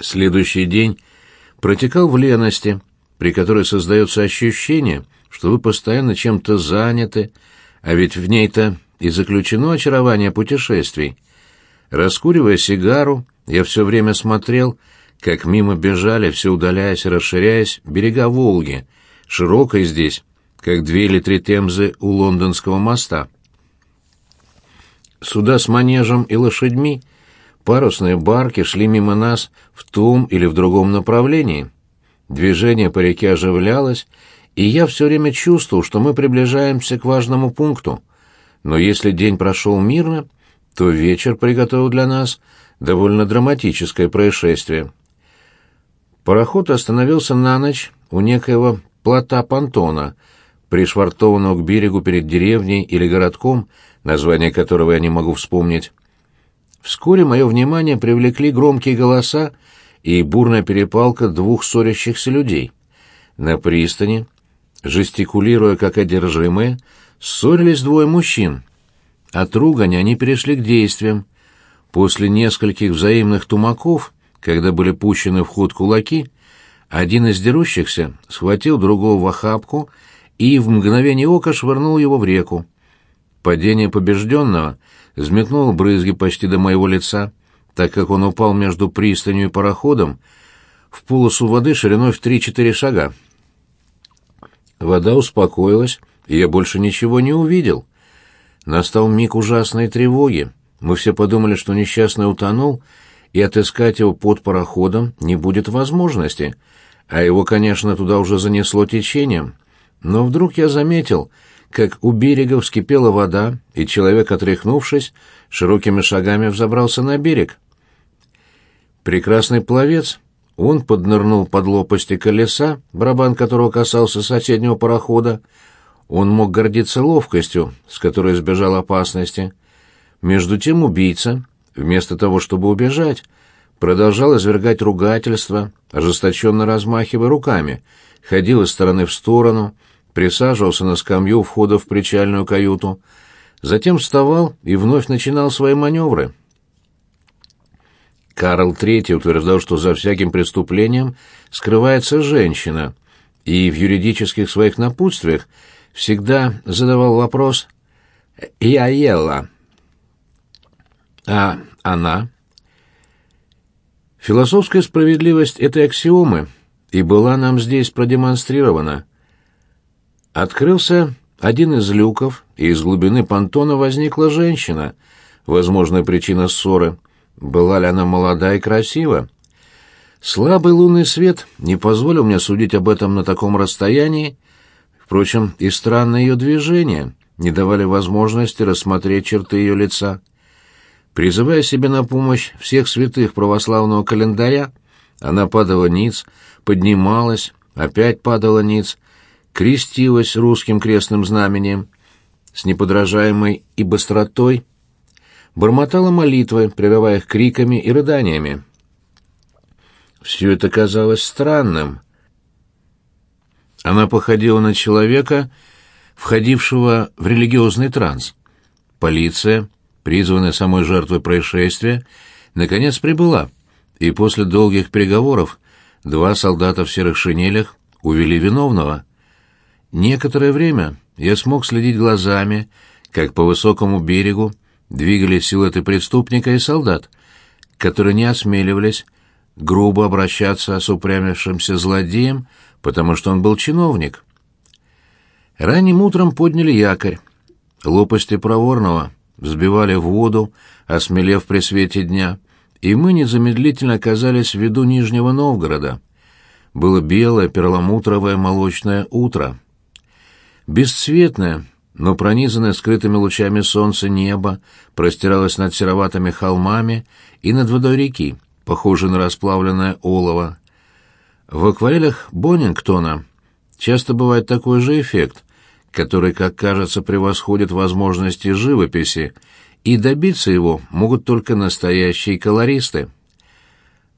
Следующий день протекал в лености, при которой создается ощущение, что вы постоянно чем-то заняты, а ведь в ней-то и заключено очарование путешествий. Раскуривая сигару, я все время смотрел, как мимо бежали, все удаляясь и расширяясь, берега Волги, широкой здесь, как две или три темзы у лондонского моста. Суда с манежем и лошадьми, парусные барки шли мимо нас в том или в другом направлении. Движение по реке оживлялось, и я все время чувствовал, что мы приближаемся к важному пункту. Но если день прошел мирно, то вечер приготовил для нас довольно драматическое происшествие. Пароход остановился на ночь у некоего плота понтона, пришвартованного к берегу перед деревней или городком, название которого я не могу вспомнить. Вскоре мое внимание привлекли громкие голоса и бурная перепалка двух ссорящихся людей. На пристани, жестикулируя как одержимые, ссорились двое мужчин. От ругани они перешли к действиям. После нескольких взаимных тумаков, когда были пущены в ход кулаки, один из дерущихся схватил другого в охапку и в мгновение ока швырнул его в реку. Падение побежденного взметнуло брызги почти до моего лица так как он упал между пристанью и пароходом в полосу воды шириной в три-четыре шага. Вода успокоилась, и я больше ничего не увидел. Настал миг ужасной тревоги. Мы все подумали, что несчастный утонул, и отыскать его под пароходом не будет возможности, а его, конечно, туда уже занесло течением. Но вдруг я заметил, как у берега вскипела вода, и человек, отряхнувшись, широкими шагами взобрался на берег. Прекрасный пловец, он поднырнул под лопасти колеса, барабан которого касался соседнего парохода. Он мог гордиться ловкостью, с которой избежал опасности. Между тем убийца, вместо того, чтобы убежать, продолжал извергать ругательства, ожесточенно размахивая руками, ходил из стороны в сторону, присаживался на скамью входа в причальную каюту, затем вставал и вновь начинал свои маневры. Карл III утверждал, что за всяким преступлением скрывается женщина, и в юридических своих напутствиях всегда задавал вопрос «Я ела». А она? Философская справедливость этой аксиомы и была нам здесь продемонстрирована. Открылся один из люков, и из глубины понтона возникла женщина, возможная причина ссоры — была ли она молода и красива? Слабый лунный свет не позволил мне судить об этом на таком расстоянии. Впрочем, и странные ее движения не давали возможности рассмотреть черты ее лица. Призывая себе на помощь всех святых православного календаря, она падала ниц, поднималась, опять падала ниц, крестилась русским крестным знамением, с неподражаемой и быстротой бормотала молитвы, прерывая их криками и рыданиями. Все это казалось странным. Она походила на человека, входившего в религиозный транс. Полиция, призванная самой жертвой происшествия, наконец прибыла, и после долгих переговоров два солдата в серых шинелях увели виновного. Некоторое время я смог следить глазами, как по высокому берегу двигались силуэты преступника и солдат, которые не осмеливались грубо обращаться с упрямившимся злодеем, потому что он был чиновник. Ранним утром подняли якорь. Лопасти проворного взбивали в воду, осмелев при свете дня, и мы незамедлительно оказались в виду Нижнего Новгорода. Было белое перламутровое молочное утро. Бесцветное, но пронизанное скрытыми лучами солнца небо простиралось над сероватыми холмами и над водой реки, похожей на расплавленное олово. В акварелях Боннингтона часто бывает такой же эффект, который, как кажется, превосходит возможности живописи, и добиться его могут только настоящие колористы.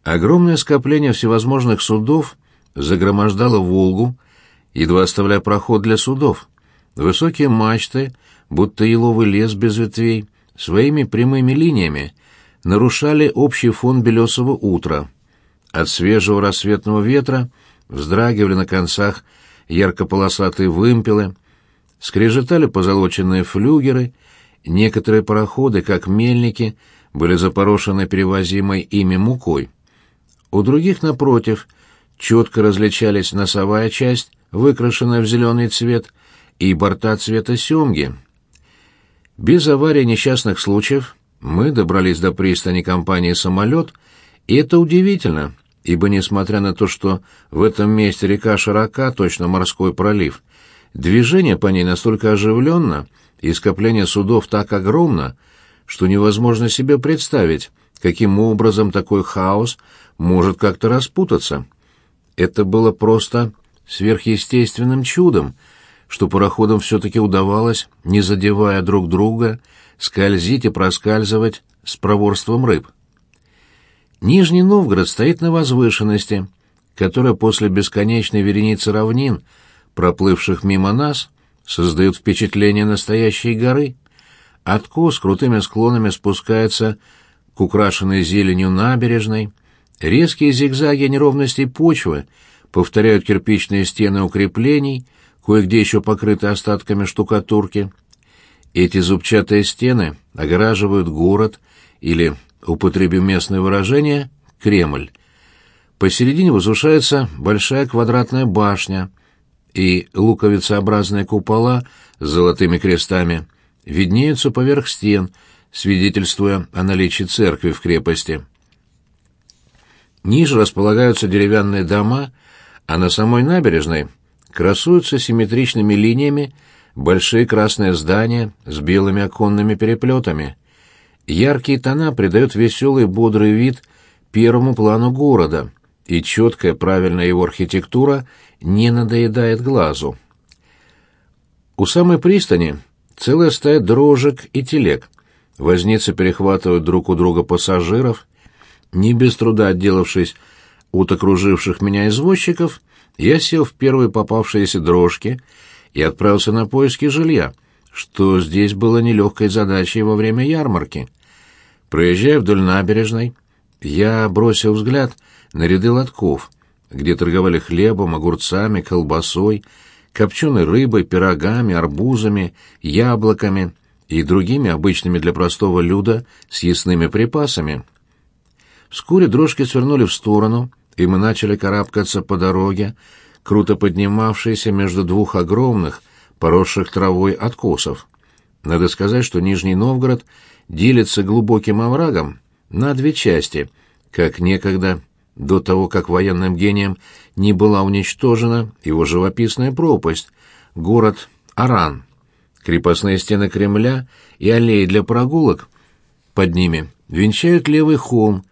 Огромное скопление всевозможных судов загромождало Волгу, едва оставляя проход для судов. Высокие мачты, будто еловый лес без ветвей, своими прямыми линиями нарушали общий фон белесого утра, От свежего рассветного ветра вздрагивали на концах ярко-полосатые вымпелы, скрежетали позолоченные флюгеры, некоторые пароходы, как мельники, были запорошены перевозимой ими мукой. У других, напротив, четко различались носовая часть, выкрашенная в зеленый цвет, и борта цвета семги. Без аварий несчастных случаев мы добрались до пристани компании «Самолет», и это удивительно, ибо, несмотря на то, что в этом месте река широка, точно морской пролив, движение по ней настолько оживленно, и скопление судов так огромно, что невозможно себе представить, каким образом такой хаос может как-то распутаться. Это было просто сверхъестественным чудом, что пароходам все-таки удавалось, не задевая друг друга, скользить и проскальзывать с проворством рыб. Нижний Новгород стоит на возвышенности, которая после бесконечной вереницы равнин, проплывших мимо нас, создает впечатление настоящей горы. Откос крутыми склонами спускается к украшенной зеленью набережной, резкие зигзаги неровностей почвы повторяют кирпичные стены укреплений, кое-где еще покрыты остатками штукатурки. Эти зубчатые стены огораживают город или употребим местное выражение, Кремль. Посередине возвышается большая квадратная башня, и луковицеобразные купола с золотыми крестами виднеются поверх стен, свидетельствуя о наличии церкви в крепости. Ниже располагаются деревянные дома, а на самой набережной красуются симметричными линиями большие красные здания с белыми оконными переплетами. Яркие тона придают веселый бодрый вид первому плану города, и четкая правильная его архитектура не надоедает глазу. У самой пристани целая стая дрожек и телег. Возницы перехватывают друг у друга пассажиров. Не без труда отделавшись от окруживших меня извозчиков, я сел в первые попавшиеся дрожки и отправился на поиски жилья, что здесь было нелегкой задачей во время ярмарки. Проезжая вдоль набережной, я бросил взгляд на ряды лотков, где торговали хлебом, огурцами, колбасой, копченой рыбой, пирогами, арбузами, яблоками и другими обычными для простого люда съестными припасами. Вскоре дрожки свернули в сторону, и мы начали карабкаться по дороге, круто поднимавшейся между двух огромных, поросших травой откосов. Надо сказать, что Нижний Новгород делится глубоким оврагом на две части, как некогда, до того, как военным гением не была уничтожена его живописная пропасть, город Аран. Крепостные стены Кремля и аллеи для прогулок под ними венчают левый холм,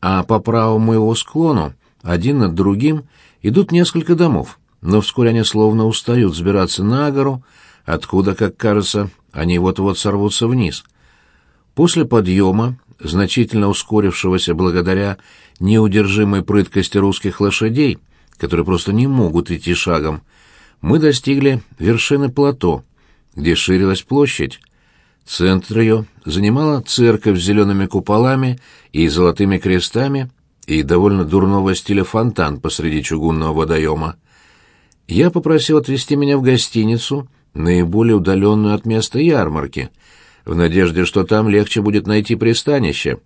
а по правому его склону, один над другим, идут несколько домов, но вскоре они словно устают взбираться на гору, откуда, как кажется, они вот-вот сорвутся вниз. После подъема, значительно ускорившегося благодаря неудержимой прыткости русских лошадей, которые просто не могут идти шагом, мы достигли вершины плато, где ширилась площадь. Центр ее занимала церковь с зелеными куполами и золотыми крестами и довольно дурного стиля фонтан посреди чугунного водоема. Я попросил отвезти меня в гостиницу, наиболее удаленную от места ярмарки — в надежде, что там легче будет найти пристанище.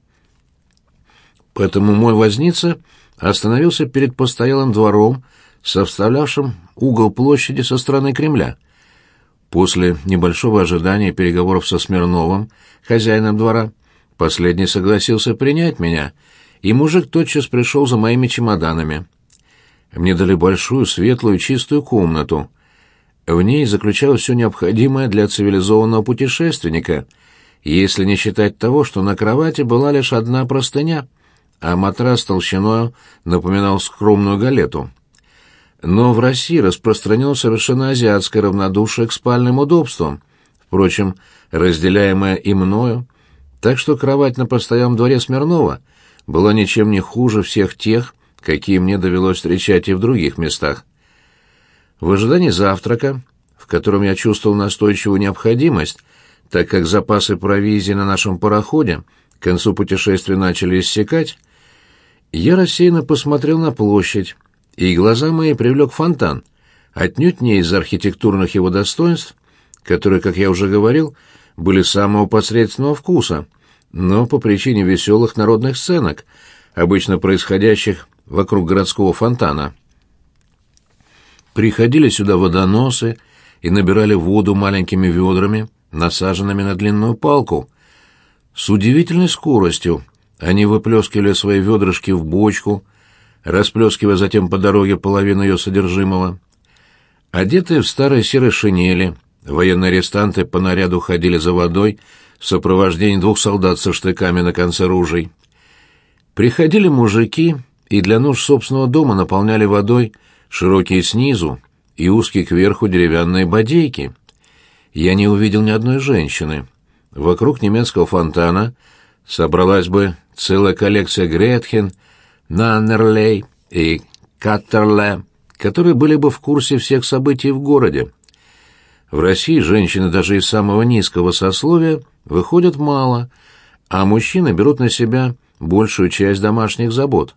Поэтому мой возница остановился перед постоялым двором, составлявшим угол площади со стороны Кремля. После небольшого ожидания переговоров со Смирновым, хозяином двора, последний согласился принять меня, и мужик тотчас пришел за моими чемоданами. Мне дали большую, светлую, чистую комнату, в ней заключалось все необходимое для цивилизованного путешественника, если не считать того, что на кровати была лишь одна простыня, а матрас толщиною напоминал скромную галету. Но в России распространилось совершенно азиатское равнодушие к спальным удобствам, впрочем, разделяемое и мною, так что кровать на постоялом дворе Смирнова была ничем не хуже всех тех, какие мне довелось встречать и в других местах. В ожидании завтрака, в котором я чувствовал настойчивую необходимость, так как запасы провизии на нашем пароходе к концу путешествия начали иссякать, Я рассеянно посмотрел на площадь, и глаза мои привлек фонтан, отнюдь не из архитектурных его достоинств, которые, как я уже говорил, были самого посредственного вкуса, но по причине веселых народных сценок, обычно происходящих вокруг городского фонтана. Приходили сюда водоносы и набирали воду маленькими ведрами, насаженными на длинную палку. С удивительной скоростью они выплескивали свои ведрышки в бочку, расплескивая затем по дороге половину ее содержимого. Одетые в старые серые шинели, военные арестанты по наряду ходили за водой в сопровождении двух солдат со штыками на конце ружей. Приходили мужики и для нужд собственного дома наполняли водой широкие снизу и узкие кверху деревянные бодейки. Я не увидел ни одной женщины. Вокруг немецкого фонтана собралась бы целая коллекция Гретхен, Наннерлей и Каттерле, которые были бы в курсе всех событий в городе. В России женщины даже из самого низкого сословия выходят мало, а мужчины берут на себя большую часть домашних забот.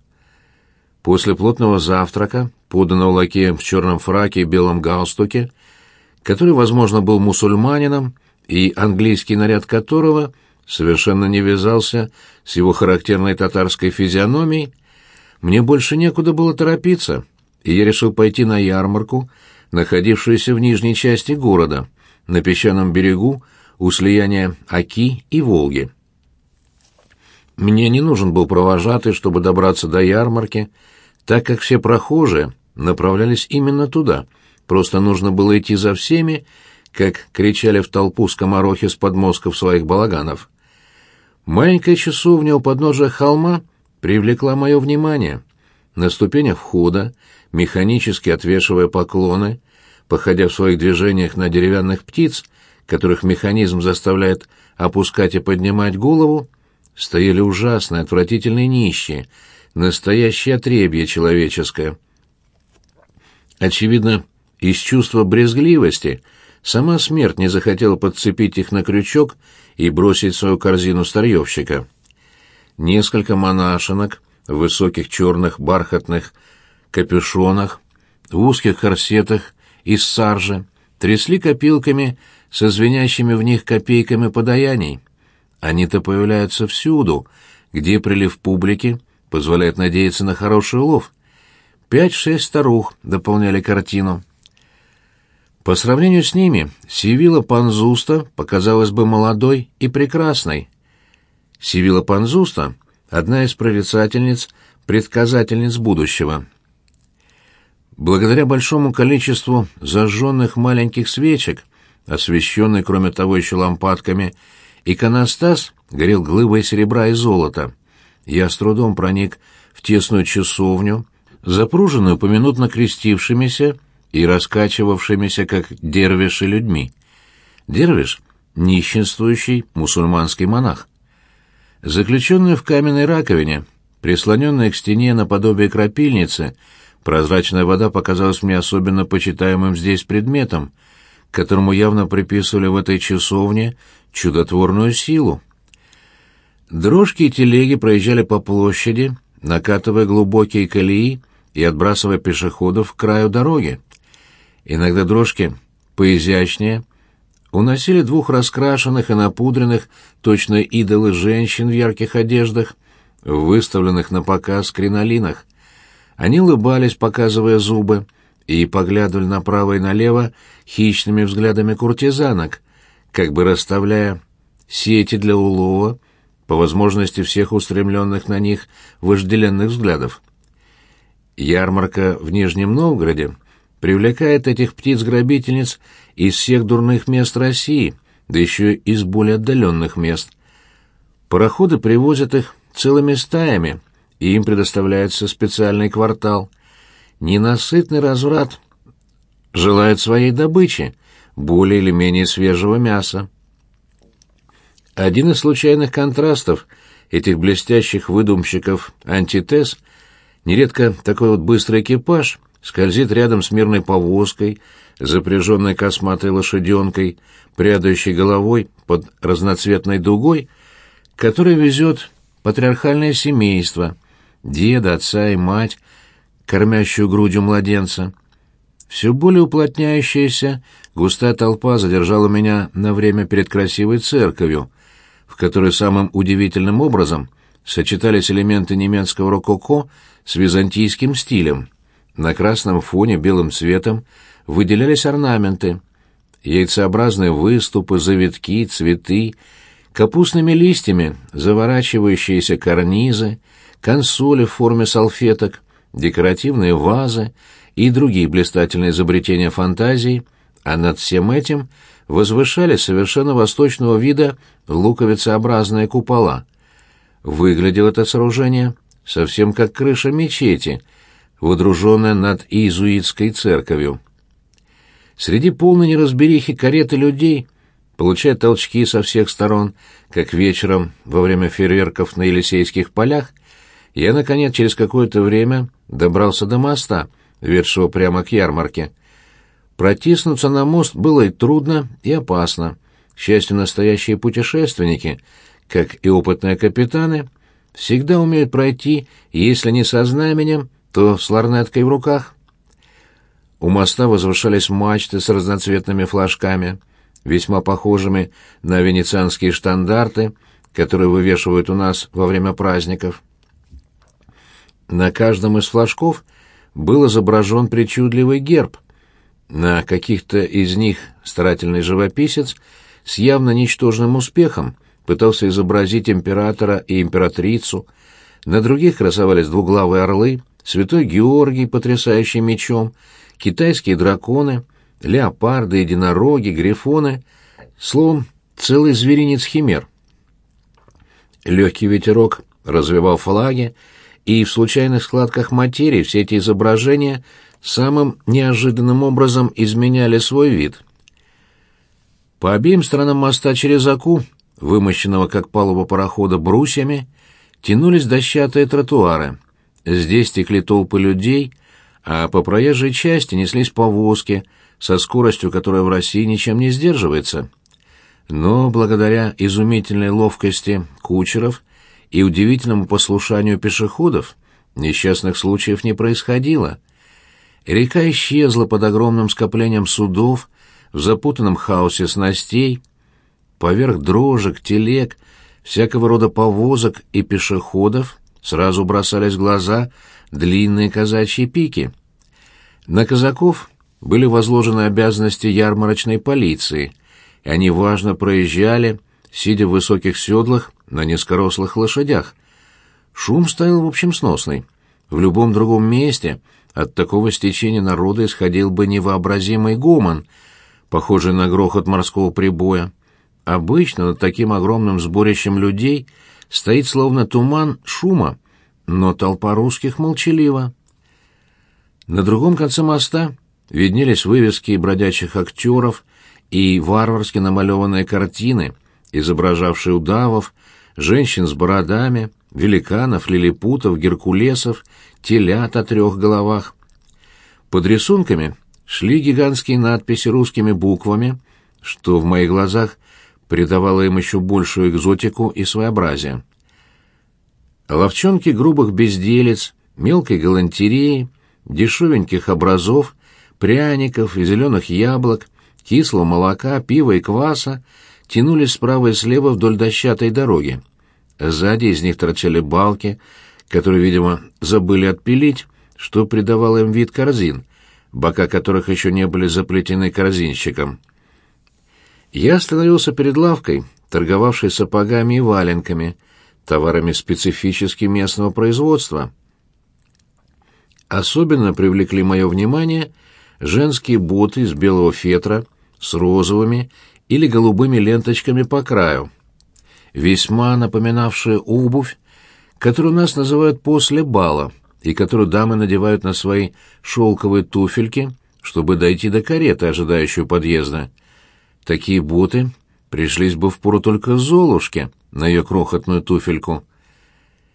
После плотного завтрака, поданного лакеем в черном фраке и белом галстуке, который, возможно, был мусульманином, и английский наряд которого совершенно не вязался с его характерной татарской физиономией, мне больше некуда было торопиться, и я решил пойти на ярмарку, находившуюся в нижней части города, на песчаном берегу у слияния Оки и Волги. Мне не нужен был провожатый, чтобы добраться до ярмарки, так как все прохожие направлялись именно туда. Просто нужно было идти за всеми, как кричали в толпу скоморохи с подмостков своих балаганов. Маленькая часовня у подножия холма привлекла мое внимание. На ступенях входа, механически отвешивая поклоны, походя в своих движениях на деревянных птиц, которых механизм заставляет опускать и поднимать голову, стояли ужасные, отвратительные нищие, настоящее отребье человеческое. Очевидно, из чувства брезгливости сама смерть не захотела подцепить их на крючок и бросить свою корзину старьевщика. Несколько монашенок в высоких черных бархатных капюшонах, в узких корсетах из саржи, трясли копилками со звенящими в них копейками подаяний. Они-то появляются всюду, где прилив публики позволяет надеяться на хороший улов. Пять-шесть старух дополняли картину. По сравнению с ними, Сивила Панзуста показалась бы молодой и прекрасной. Сивила Панзуста — одна из прорицательниц, предсказательниц будущего. Благодаря большому количеству зажженных маленьких свечек, освещенный, кроме того, еще лампадками, иконостас горел глыбой серебра и золота. Я с трудом проник в тесную часовню, запруженную поминутно крестившимися и раскачивавшимися, как дервиши, людьми. Дервиш — нищенствующий мусульманский монах. Заключенный в каменной раковине, прислоненная к стене наподобие крапильницы, прозрачная вода показалась мне особенно почитаемым здесь предметом, которому явно приписывали в этой часовне чудотворную силу. Дрожки и телеги проезжали по площади, накатывая глубокие колеи и отбрасывая пешеходов к краю дороги. Иногда дрожки, поизящнее, уносили двух раскрашенных и напудренных, точно идолы женщин в ярких одеждах, выставленных на показ кринолинах. Они улыбались, показывая зубы, и поглядывали направо и налево хищными взглядами куртизанок, как бы расставляя сети для улова, по возможности всех устремленных на них вожделенных взглядов. Ярмарка в Нижнем Новгороде привлекает этих птиц-грабительниц из всех дурных мест России, да еще и из более отдаленных мест. Пароходы привозят их целыми стаями, и им предоставляется специальный квартал. Ненасытный разврат желает своей добычи, более или менее свежего мяса. Один из случайных контрастов этих блестящих выдумщиков антитез нередко такой вот быстрый экипаж скользит рядом с мирной повозкой, запряженной косматой лошаденкой, прядающей головой под разноцветной дугой, которая везет патриархальное семейство, деда, отца и мать, кормящую грудью младенца. Все более уплотняющаяся густая толпа задержала меня на время перед красивой церковью, в которой самым удивительным образом сочетались элементы немецкого рококо с византийским стилем. На красном фоне белым цветом выделялись орнаменты, яйцеобразные выступы, завитки, цветы, капустными листьями заворачивающиеся карнизы, консоли в форме салфеток, декоративные вазы и другие блистательные изобретения фантазии, а над всем этим возвышались совершенно восточного вида луковицеобразные купола. Выглядело это сооружение совсем как крыша мечети, водруженная над иезуитской церковью. Среди полной неразберихи кареты людей, получая толчки со всех сторон, как вечером во время фейерверков на Елисейских полях, я, наконец, через какое-то время добрался до моста, ведшего прямо к ярмарке. Протиснуться на мост было и трудно, и опасно. К счастью, настоящие путешественники, как и опытные капитаны, всегда умеют пройти, если не со знаменем, то с ларнеткой в руках. У моста возвышались мачты с разноцветными флажками, весьма похожими на венецианские штандарты, которые вывешивают у нас во время праздников. На каждом из флажков был изображен причудливый герб. На каких-то из них старательный живописец с явно ничтожным успехом пытался изобразить императора и императрицу, на других красовались двуглавые орлы, святой Георгий, потрясающий мечом, китайские драконы, леопарды, единороги, грифоны, словом, целый зверинец химер. Легкий ветерок развивал флаги, и в случайных складках материи все эти изображения самым неожиданным образом изменяли свой вид. По обеим сторонам моста через Аку, вымощенного как палуба парохода брусьями, тянулись дощатые тротуары. Здесь текли толпы людей, а по проезжей части неслись повозки со скоростью, которая в России ничем не сдерживается. Но благодаря изумительной ловкости кучеров и удивительному послушанию пешеходов несчастных случаев не происходило. Река исчезла под огромным скоплением судов, в запутанном хаосе снастей, поверх дрожек, телег, всякого рода повозок и пешеходов сразу бросались в глаза длинные казачьи пики. На казаков были возложены обязанности ярмарочной полиции, и они важно проезжали, сидя в высоких седлах на низкорослых лошадях. Шум стоял, в общем, сносный. В любом другом месте от такого стечения народа исходил бы невообразимый гомон, похожий на грохот морского прибоя. Обычно над таким огромным сборищем людей стоит словно туман шума, но толпа русских молчалива. На другом конце моста виднелись вывески бродячих актеров и варварски намалеванные картины, изображавшие удавов, женщин с бородами, великанов, лилипутов, геркулесов, телят о трех головах. Под рисунками шли гигантские надписи русскими буквами, что в моих глазах придавало им еще большую экзотику и своеобразие. Ловчонки грубых безделец, мелкой галантереи, дешевеньких образов, пряников и зеленых яблок, кислого молока, пива и кваса тянулись справа и слева вдоль дощатой дороги. Сзади из них торчали балки, которые, видимо, забыли отпилить, что придавало им вид корзин, бока которых еще не были заплетены корзинщиком. Я остановился перед лавкой, торговавшей сапогами и валенками — товарами специфически местного производства. Особенно привлекли мое внимание женские боты из белого фетра с розовыми или голубыми ленточками по краю, весьма напоминавшие обувь, которую у нас называют после бала, и которую дамы надевают на свои шелковые туфельки, чтобы дойти до кареты, ожидающей подъезда. Такие боты пришлись бы в пору только Золушке на ее крохотную туфельку.